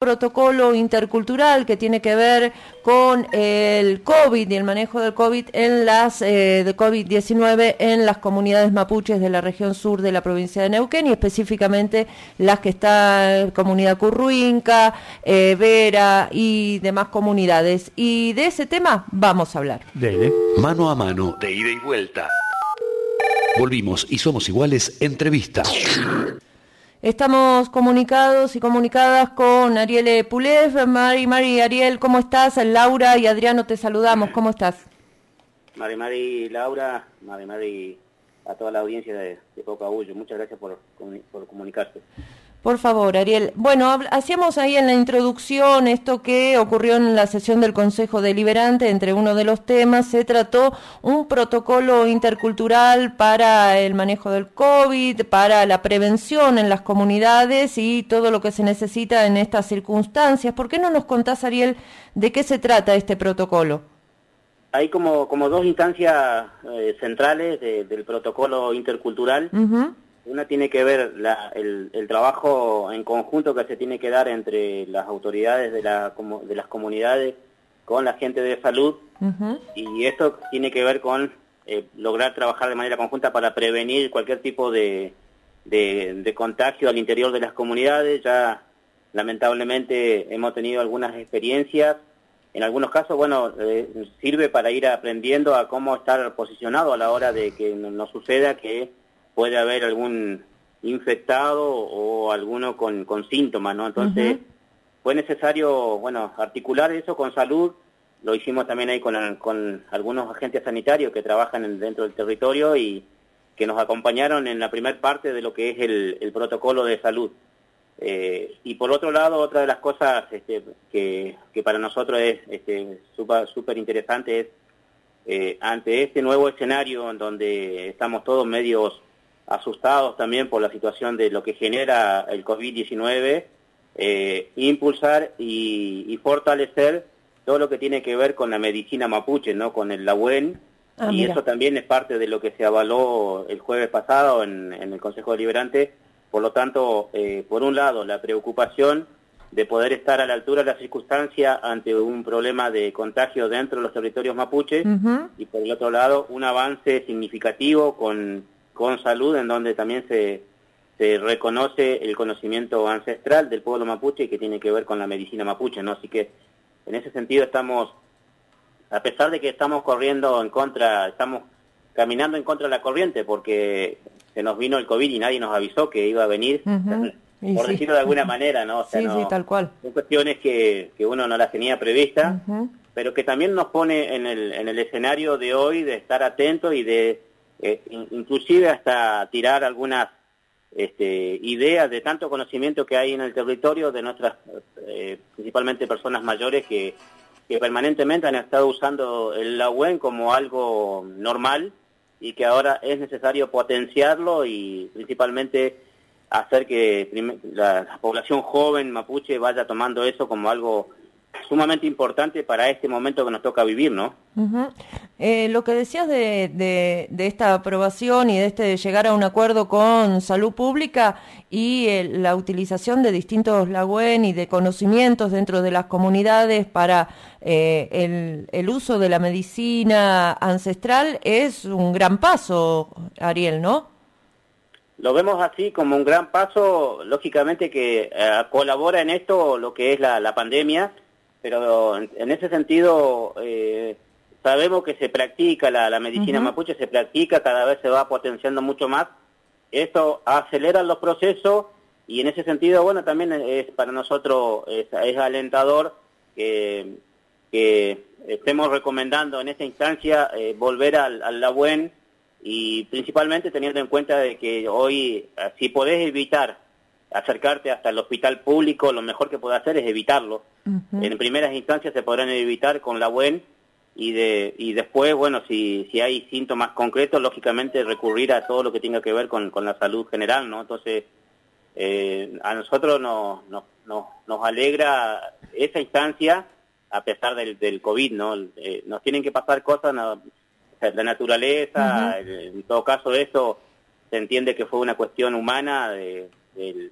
protocolo intercultural que tiene que ver con el COVID y el manejo del COVID en las eh, de COVID-19 en las comunidades mapuches de la región sur de la provincia de Neuquén y específicamente las que están comunidad Curruinca, eh, Vera y demás comunidades. Y de ese tema vamos a hablar. Dele. Mano a mano, de ida y vuelta. Volvimos y somos iguales entrevista. Estamos comunicados y comunicadas con Ariel Pulev. Mari, Mari, Ariel, ¿cómo estás? Laura y Adriano te saludamos. ¿Cómo estás? Mari, Mari, Laura, Mari, Mari, a toda la audiencia de, de Muchas gracias por, por comunicarse. Por favor, Ariel. Bueno, hacíamos ahí en la introducción esto que ocurrió en la sesión del Consejo Deliberante, entre uno de los temas se trató un protocolo intercultural para el manejo del COVID, para la prevención en las comunidades y todo lo que se necesita en estas circunstancias. ¿Por qué no nos contás, Ariel, de qué se trata este protocolo? Hay como, como dos instancias eh, centrales del protocolo intercultural. Una tiene que ver el, trabajo en conjunto que se tiene que dar entre las autoridades de, la, de las comunidades con la gente de salud y esto tiene que ver con eh, lograr trabajar de manera conjunta para prevenir cualquier tipo de, de, contagio al interior de las comunidades. Ya lamentablemente hemos tenido algunas experiencias. En algunos casos, bueno, eh, sirve para ir aprendiendo a cómo estar posicionado a la hora de que no suceda que puede haber algún infectado o alguno con, con síntomas, ¿no? Entonces, fue necesario, bueno, articular eso con salud, lo hicimos también ahí con, con algunos agentes sanitarios que trabajan dentro del territorio y que nos acompañaron en la primera parte de lo que es el, el protocolo de salud. Eh, y por otro lado, otra de las cosas este, que, que, para nosotros es este, súper interesante es, eh, ante este nuevo escenario en donde estamos todos medios asustados también por la situación de lo que genera el COVID-19, eh, impulsar y, fortalecer todo lo que tiene que ver con la medicina mapuche, ¿no? con el LAUEN, ah, y eso también es parte de lo que se avaló el jueves pasado en, el Consejo Deliberante. Por lo tanto, eh, por un lado, la preocupación de poder estar a la altura de la circunstancia ante un problema de contagio dentro de los territorios mapuches y por el otro lado un avance significativo con con salud, en donde también se, se reconoce el conocimiento ancestral del pueblo mapuche y que tiene que ver con la medicina mapuche, ¿no? Así que en ese sentido estamos, a pesar de que estamos corriendo en contra, estamos caminando en contra de la corriente porque se nos vino el COVID y nadie nos avisó que iba a venir, por decirlo de alguna manera, ¿no? sí, sí, tal cual. Son cuestiones que, que uno no las tenía previstas, pero que también nos pone en el, en el escenario de hoy de estar atentos y de eh, inclusive hasta tirar algunas este, ideas de tanto conocimiento que hay en el territorio de nuestras, eh, principalmente personas mayores que, permanentemente han estado usando el la como algo normal y que ahora es necesario potenciarlo y principalmente hacer que la población joven mapuche vaya tomando eso como algo sumamente importante para este momento que nos toca vivir, ¿no? eh, lo que decías de, de, esta aprobación y de este llegar a un acuerdo con salud pública y la utilización de distintos lagüen y de conocimientos dentro de las comunidades para eh, el, el, uso de la medicina ancestral es un gran paso, Ariel, ¿no? Lo vemos así como un gran paso, lógicamente que eh, colabora en esto lo que es la, la pandemia, pero en, ese sentido eh, sabemos que se practica la, medicina mapuche, se practica, cada vez se va potenciando mucho más. Esto acelera los procesos y en ese sentido, bueno, también es para nosotros es, alentador que, que, estemos recomendando en esta instancia eh, volver al, al la buen y principalmente teniendo en cuenta de que hoy, si podés evitar acercarte hasta el hospital público, lo mejor que puede hacer es evitarlo. En primeras instancias se podrán evitar con la WEN y, de, y después, bueno, si, si hay síntomas concretos, lógicamente recurrir a todo lo que tenga que ver con, con la salud general, ¿no? Entonces, eh, a nosotros nos, nos, nos, alegra esa instancia a pesar del, del COVID, ¿no? Eh, nos tienen que pasar cosas, ¿no? la naturaleza, en todo caso eso se entiende que fue una cuestión humana de, de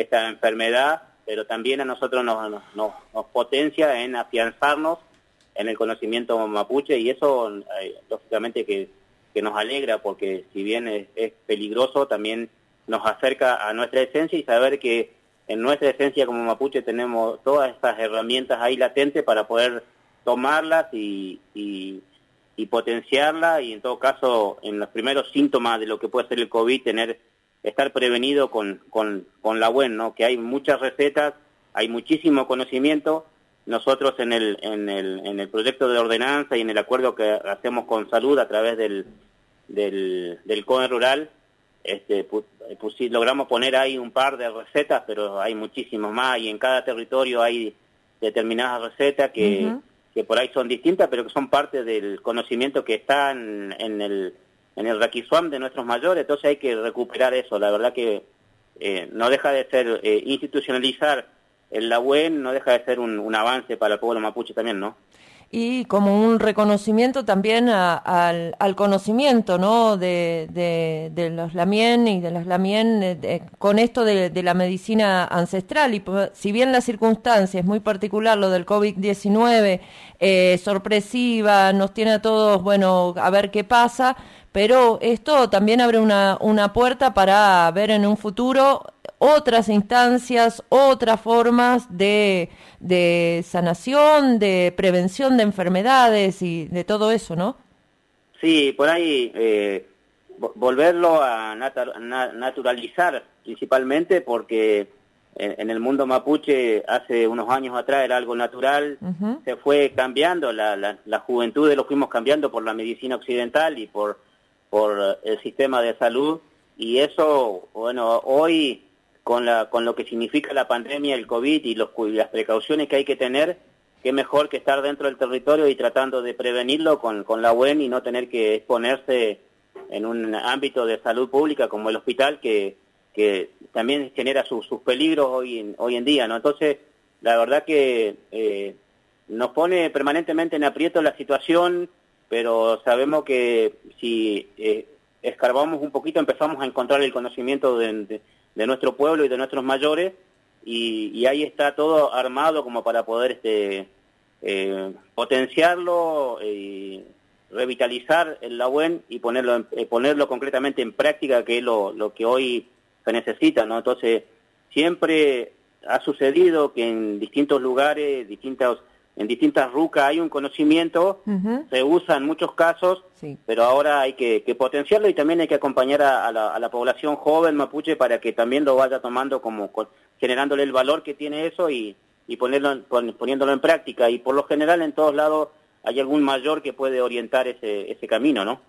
esta enfermedad pero también a nosotros nos, nos, nos potencia en afianzarnos en el conocimiento mapuche y eso eh, lógicamente que, que, nos alegra porque si bien es, peligroso también nos acerca a nuestra esencia y saber que en nuestra esencia como mapuche tenemos todas estas herramientas ahí latentes para poder tomarlas y, y, y potenciarlas y en todo caso en los primeros síntomas de lo que puede ser el COVID tener estar prevenido con, con, con la buena, ¿no? que hay muchas recetas, hay muchísimo conocimiento nosotros en el, en el, en el proyecto de ordenanza y en el acuerdo que hacemos con salud a través del, del, del COE rural, este, pues, logramos poner ahí un par de recetas, pero hay muchísimos más y en cada territorio hay determinadas recetas que, que por ahí son distintas, pero que son parte del conocimiento que está en, el en el raquisuam de nuestros mayores, entonces hay que recuperar eso. La verdad que eh, no deja de ser eh, institucionalizar el la no deja de ser un, avance para el pueblo mapuche también, ¿no? Y como un reconocimiento también al, conocimiento ¿no? de, de, los lamien y de las lamien con esto de, la medicina ancestral. Y si bien la circunstancia es muy particular, lo del COVID-19, eh, sorpresiva, nos tiene a todos, bueno, a ver qué pasa, pero esto también abre una, una puerta para ver en un futuro otras instancias, otras formas de, de sanación, de prevención de enfermedades y de todo eso, ¿no? Sí, por ahí eh, volverlo a naturalizar principalmente porque en, el mundo mapuche hace unos años atrás era algo natural, se fue cambiando, la, la, la juventud lo fuimos cambiando por la medicina occidental y por, por el sistema de salud y eso, bueno, hoy con, la, con lo que significa la pandemia, el COVID y, los, las precauciones que hay que tener, qué mejor que estar dentro del territorio y tratando de prevenirlo con, con la UEN y no tener que exponerse en un ámbito de salud pública como el hospital que, que también genera sus peligros hoy en, hoy en día, ¿no? Entonces, la verdad que eh, nos pone permanentemente en aprieto la situación, pero sabemos que si eh, escarbamos un poquito empezamos a encontrar el conocimiento de nuestro pueblo y de nuestros mayores y, ahí está todo armado como para poder este eh, potenciarlo y revitalizar el Lagüen y ponerlo eh, ponerlo concretamente en práctica que es lo, lo que hoy se necesita no entonces siempre ha sucedido que en distintos lugares distintos en distintas rucas hay un conocimiento, se usa en muchos casos, pero ahora hay que, potenciarlo y también hay que acompañar a, la, población joven mapuche para que también lo vaya tomando como generándole el valor que tiene eso y, y ponerlo, poniéndolo en práctica. Y por lo general en todos lados hay algún mayor que puede orientar ese, ese camino, ¿no?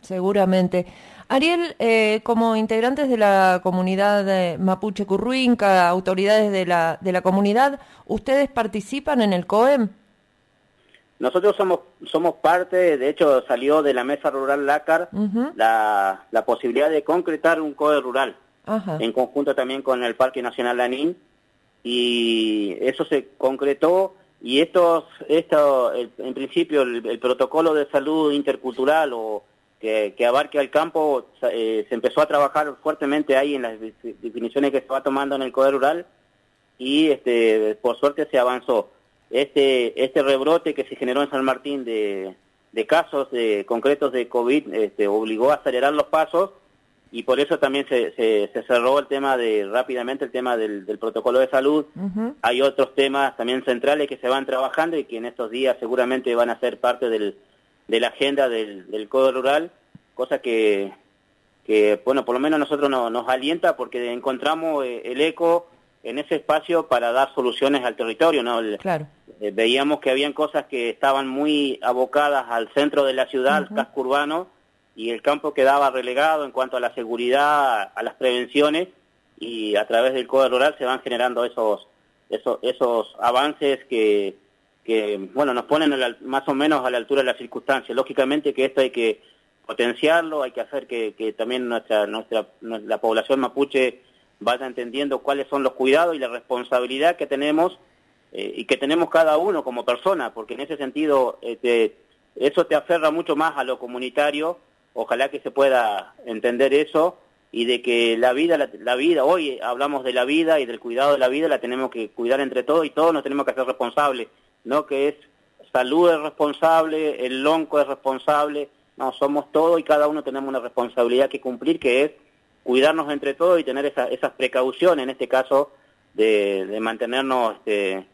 seguramente. Ariel, eh, como integrantes de la comunidad de Mapuche Curruinca, autoridades de la, de la comunidad, ¿ustedes participan en el COEM? Nosotros somos, somos parte, de hecho salió de la Mesa Rural LACAR la, la, posibilidad de concretar un COE rural, en conjunto también con el Parque Nacional Lanín, y eso se concretó y estos, esto, en principio, el, protocolo de salud intercultural o que, que abarque al campo eh, se empezó a trabajar fuertemente ahí en las definiciones que se va tomando en el Código Rural y este, por suerte se avanzó. Este, este rebrote que se generó en San Martín de, de casos de, concretos de COVID este, obligó a acelerar los pasos y por eso también se, se, cerró el tema de rápidamente el tema del, protocolo de salud. Hay otros temas también centrales que se van trabajando y que en estos días seguramente van a ser parte del, de la agenda del, del Código Rural, cosa que, que, bueno, por lo menos nosotros nos alienta porque encontramos eh, el eco en ese espacio para dar soluciones al territorio, ¿no? claro. Eh, veíamos que habían cosas que estaban muy abocadas al centro de la ciudad, al casco urbano, y el campo quedaba relegado en cuanto a la seguridad, a las prevenciones y a través del Código Rural se van generando esos esos, avances que, bueno nos ponen más o menos a la altura de las circunstancias. Lógicamente que esto hay que potenciarlo, hay que hacer que, también nuestra, nuestra la población mapuche vaya entendiendo cuáles son los cuidados y la responsabilidad que tenemos eh, y que tenemos cada uno como persona, porque en ese sentido este, eso te aferra mucho más a lo comunitario ojalá que se pueda entender eso y de que la vida, la, vida, hoy hablamos de la vida y del cuidado de la vida, la tenemos que cuidar entre todos y todos nos tenemos que hacer responsables, no que es salud es responsable, el lonco es responsable, no, somos todos y cada uno tenemos una responsabilidad que cumplir que es cuidarnos entre todos y tener esas precauciones, en este caso, de, mantenernos este,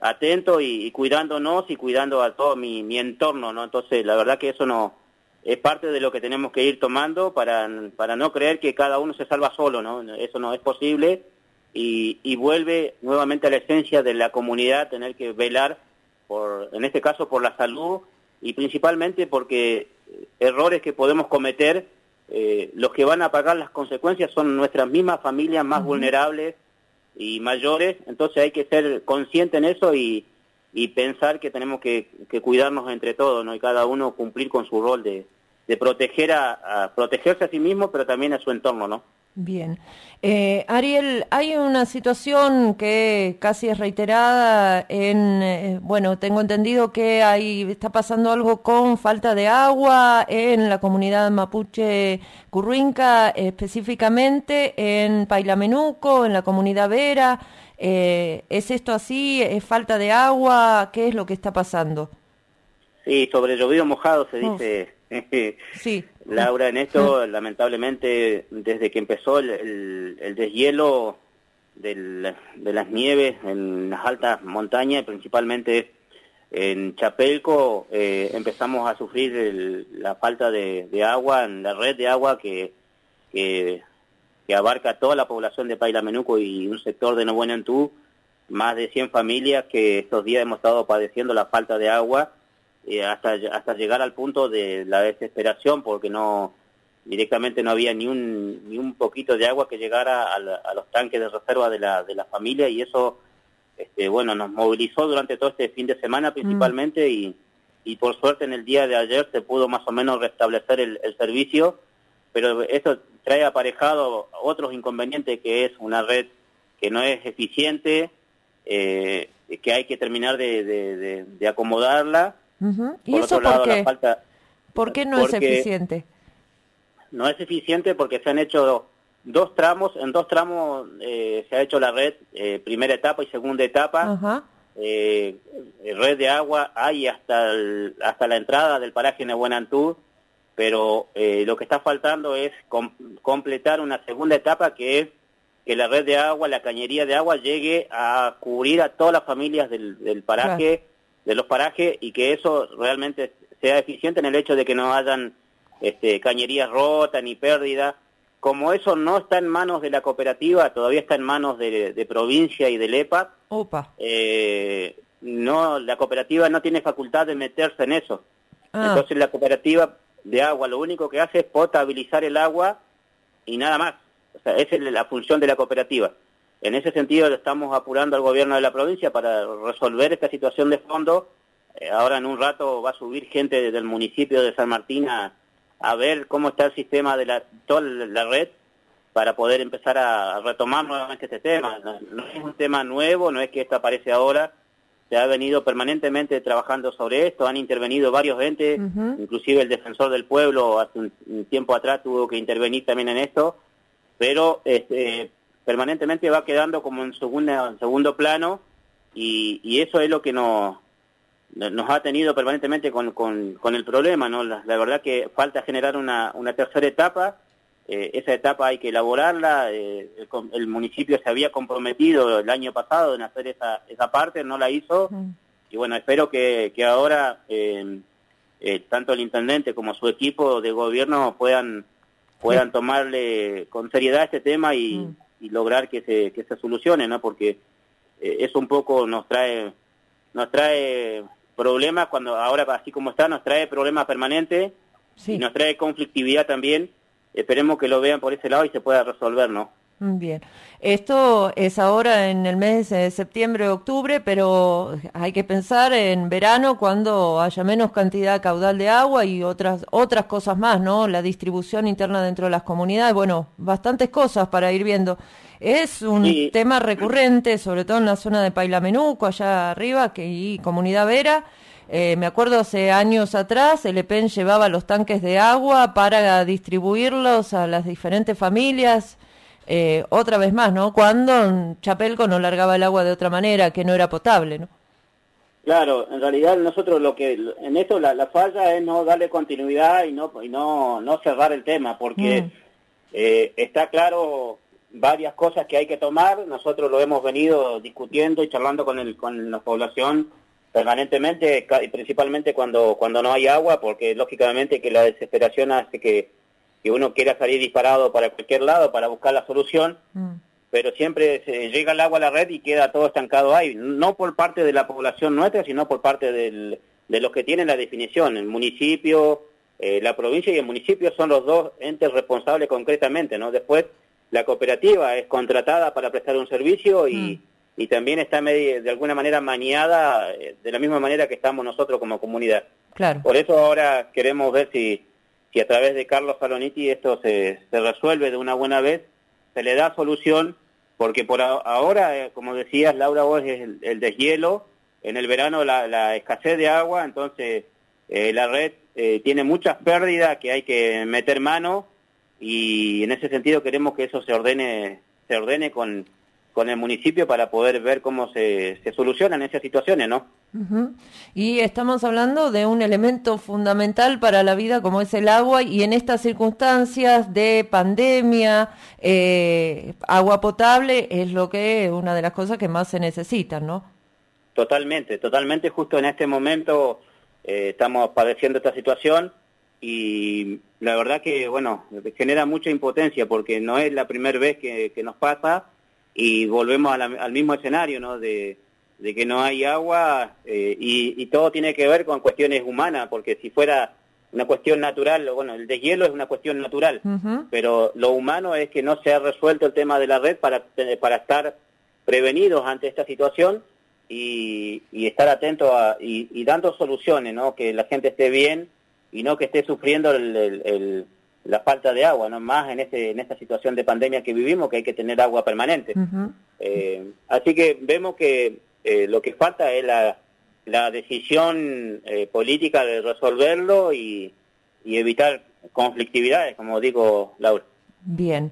atentos y, cuidándonos y cuidando a todo mi, mi entorno, ¿no? Entonces, la verdad que eso no es parte de lo que tenemos que ir tomando para, para no creer que cada uno se salva solo, ¿no? Eso no es posible. Y, y vuelve nuevamente a la esencia de la comunidad tener que velar, por, en este caso, por la salud y principalmente porque errores que podemos cometer, eh, los que van a pagar las consecuencias son nuestras mismas familias más vulnerables y mayores, entonces hay que ser consciente en eso y, y pensar que tenemos que, cuidarnos entre todos, ¿no? Y cada uno cumplir con su rol de, de proteger a, protegerse a sí mismo, pero también a su entorno, ¿no? Bien. Eh, Ariel, hay una situación que casi es reiterada en, eh, bueno, tengo entendido que hay, está pasando algo con falta de agua en la comunidad mapuche Curruinca, específicamente en Pailamenuco, en la comunidad Vera. Eh, ¿Es esto así? ¿Es falta de agua? ¿Qué es lo que está pasando? Sí, sobre llovido mojado se dice. sí. Laura, en esto, lamentablemente, desde que empezó el, el, deshielo de las nieves en las altas montañas, principalmente en Chapelco, eh, empezamos a sufrir la falta de, agua, en la red de agua que, que que abarca toda la población de Paila Menuco y un sector de Antú, más de 100 familias que estos días hemos estado padeciendo la falta de agua eh, hasta, hasta llegar al punto de la desesperación porque no directamente no había ni un, ni un poquito de agua que llegara a, los tanques de reserva de la, de la familia y eso este, bueno nos movilizó durante todo este fin de semana principalmente mm. y, y por suerte en el día de ayer se pudo más o menos restablecer el, el servicio pero eso trae aparejado otros inconvenientes que es una red que no es eficiente, eh, que hay que terminar de, de, acomodarla. ¿Y eso por qué? falta, ¿Por qué no es eficiente? No es eficiente porque se han hecho dos tramos, en dos tramos eh, se ha hecho la red, eh, primera etapa y segunda etapa. red de agua hay hasta, hasta la entrada del paraje Nebuenantú pero eh, lo que está faltando es completar una segunda etapa que es que la red de agua, la cañería de agua llegue a cubrir a todas las familias del, paraje, de los parajes y que eso realmente sea eficiente en el hecho de que no hayan este, cañerías rotas ni pérdidas. Como eso no está en manos de la cooperativa, todavía está en manos de, provincia y del EPA, eh, no, la cooperativa no tiene facultad de meterse en eso. Ah. Entonces la cooperativa de agua, lo único que hace es potabilizar el agua y nada más. O sea, esa es la función de la cooperativa. En ese sentido, estamos apurando al gobierno de la provincia para resolver esta situación de fondo. Eh, ahora en un rato va a subir gente del municipio de San Martín a, ver cómo está el sistema de la, toda la red para poder empezar a, retomar nuevamente este tema. no, es un tema nuevo, no es que esto aparece ahora, se ha venido permanentemente trabajando sobre esto, han intervenido varios entes, inclusive el defensor del pueblo hace un, tiempo atrás tuvo que intervenir también en esto, pero este, permanentemente va quedando como en, segunda, segundo plano y, eso es lo que nos, nos ha tenido permanentemente con, con, el problema, ¿no? La, la, verdad que falta generar una, una tercera etapa eh, esa etapa hay que elaborarla, eh, el, municipio se había comprometido el año pasado en hacer esa, esa parte, no la hizo, y bueno, espero que, que ahora eh, tanto el intendente como su equipo de gobierno puedan, puedan tomarle con seriedad este tema y, y lograr que se, que se solucione, ¿no? Porque eso un poco nos trae, nos trae problemas cuando ahora así como está, nos trae problemas permanentes y nos trae conflictividad también esperemos que lo vean por ese lado y se pueda resolver, ¿no? Bien, esto es ahora en el mes de septiembre o octubre, pero hay que pensar en verano cuando haya menos cantidad caudal de agua y otras otras cosas más, ¿no? La distribución interna dentro de las comunidades, bueno, bastantes cosas para ir viendo. Es un tema recurrente, sobre todo en la zona de Pailamenuco, allá arriba, que y Comunidad Vera, Eh, me acuerdo hace años atrás, el EPEN llevaba los tanques de agua para distribuirlos a las diferentes familias. Eh, otra vez más, ¿no? Cuando Chapelco no largaba el agua de otra manera, que no era potable, ¿no? Claro, en realidad nosotros lo que en esto la, falla es no darle continuidad y no y no no cerrar el tema porque mm. eh, está claro varias cosas que hay que tomar. Nosotros lo hemos venido discutiendo y charlando con el con la población permanentemente, principalmente cuando cuando no hay agua, porque lógicamente que la desesperación hace que que uno quiera salir disparado para cualquier lado para buscar la solución, mm. pero siempre se llega el agua a la red y queda todo estancado ahí, no por parte de la población nuestra, sino por parte del, de los que tienen la definición, el municipio, eh, la provincia y el municipio son los dos entes responsables concretamente, ¿no? Después la cooperativa es contratada para prestar un servicio y, mm. Y también está de alguna manera maniada eh, de la misma manera que estamos nosotros como comunidad. Claro. Por eso ahora queremos ver si si a través de Carlos Saloniti esto se, se resuelve de una buena vez, se le da solución, porque por ahora, eh, como decías, Laura, vos es el, deshielo, en el verano la, escasez de agua, entonces eh, la red eh, tiene muchas pérdidas que hay que meter mano y en ese sentido queremos que eso se ordene, se ordene con, con el municipio para poder ver cómo se, se solucionan esas situaciones, ¿no? Y estamos hablando de un elemento fundamental para la vida como es el agua y en estas circunstancias de pandemia, eh, agua potable es lo que una de las cosas que más se necesitan, ¿no? Totalmente, totalmente. Justo en este momento eh, estamos padeciendo esta situación y la verdad que, bueno, genera mucha impotencia porque no es la primera vez que, nos pasa y volvemos al mismo escenario, ¿no? De, de que no hay agua eh, y, todo tiene que ver con cuestiones humanas, porque si fuera una cuestión natural, bueno, el deshielo es una cuestión natural, pero lo humano es que no se ha resuelto el tema de la red para, para estar prevenidos ante esta situación y, estar atentos y, dando soluciones, ¿no? Que la gente esté bien y no que esté sufriendo la falta de agua, ¿no? Más en, este, en esta situación de pandemia que vivimos, que hay que tener agua permanente. Eh, así que vemos que eh, lo que falta es la, la decisión eh, política de resolverlo y, y evitar conflictividades, como digo, Laura. Bien.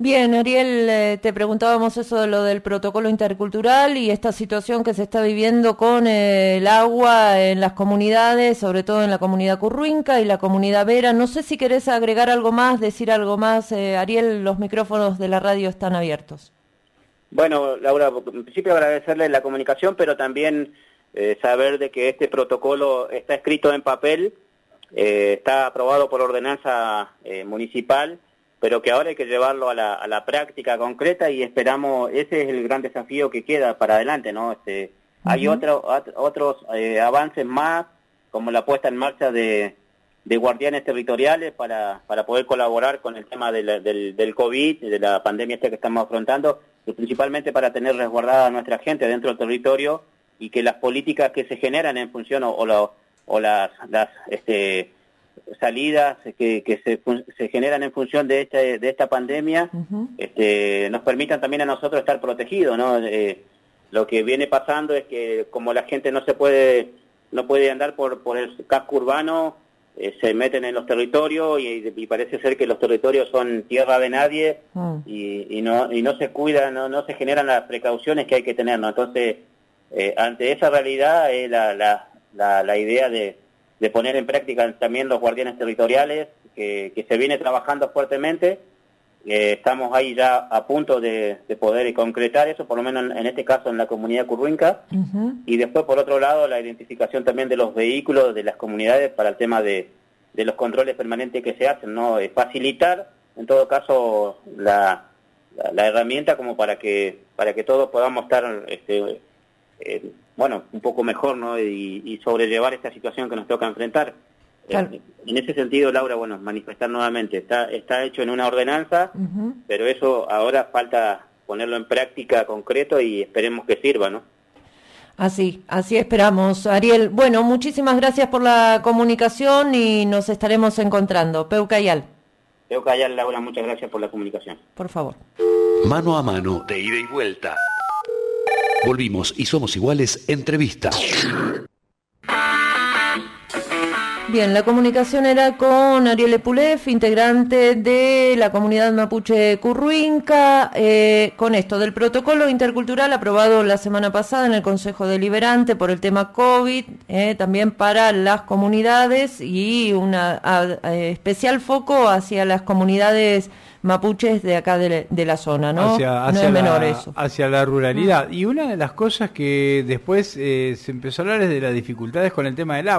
Bien, Ariel, eh, te preguntábamos eso de lo del protocolo intercultural y esta situación que se está viviendo con el agua en las comunidades, sobre todo en la comunidad Curruinca y la comunidad Vera. No sé si querés agregar algo más, decir algo más. Ariel, los micrófonos de la radio están abiertos. Bueno, Laura, en principio agradecerle la comunicación, pero también eh, saber de que este protocolo está escrito en papel, eh, está aprobado por ordenanza eh, municipal, pero que ahora hay que llevarlo a la, a la, práctica concreta y esperamos, ese es el gran desafío que queda para adelante, ¿no? Este, Hay otro, otros avances más, como la puesta en marcha de, de guardianes territoriales para, para poder colaborar con el tema del, del COVID, de la pandemia esta que estamos afrontando, principalmente para tener resguardada a nuestra gente dentro del territorio y que las políticas que se generan en función o, o, las, las este, salidas que, que se, se, generan en función de, este, de esta pandemia este, nos permitan también a nosotros estar protegidos. ¿no? Eh, lo que viene pasando es que como la gente no se puede no puede andar por, por el casco urbano, eh, se meten en los territorios y, parece ser que los territorios son tierra de nadie mm. y, no, y no se cuidan, no, no se generan las precauciones que hay que tener. ¿no? Entonces, eh, ante esa realidad es la, la, la, idea de, de, poner en práctica también los guardianes territoriales, que, que se viene trabajando fuertemente. Eh, estamos ahí ya a punto de, de, poder concretar eso, por lo menos en, este caso en la comunidad curruinca. Y después, por otro lado, la identificación también de los vehículos de las comunidades para el tema de, de los controles permanentes que se hacen, ¿no? facilitar, en todo caso, la, la, herramienta como para que para que todos podamos estar, este, eh, bueno, un poco mejor, ¿no? Y, sobrellevar esta situación que nos toca enfrentar. Eh, en ese sentido, Laura, bueno, manifestar nuevamente, está, está hecho en una ordenanza, pero eso ahora falta ponerlo en práctica concreto y esperemos que sirva, ¿no? Así, así esperamos. Ariel, bueno, muchísimas gracias por la comunicación y nos estaremos encontrando. Peucayal. Peucayal, Laura, muchas gracias por la comunicación. Por favor. Mano a mano, de ida y vuelta. Volvimos y somos iguales, entrevista. Bien, la comunicación era con Ariel Epulef, integrante de la comunidad mapuche Curruinca, eh, con esto del protocolo intercultural aprobado la semana pasada en el Consejo Deliberante por el tema COVID, eh, también para las comunidades y un especial foco hacia las comunidades mapuches de acá de, la zona, ¿no? Hacia, no es menor eso. Hacia la ruralidad. Y una de las cosas que después eh, se empezó a hablar es de las dificultades con el tema del agua.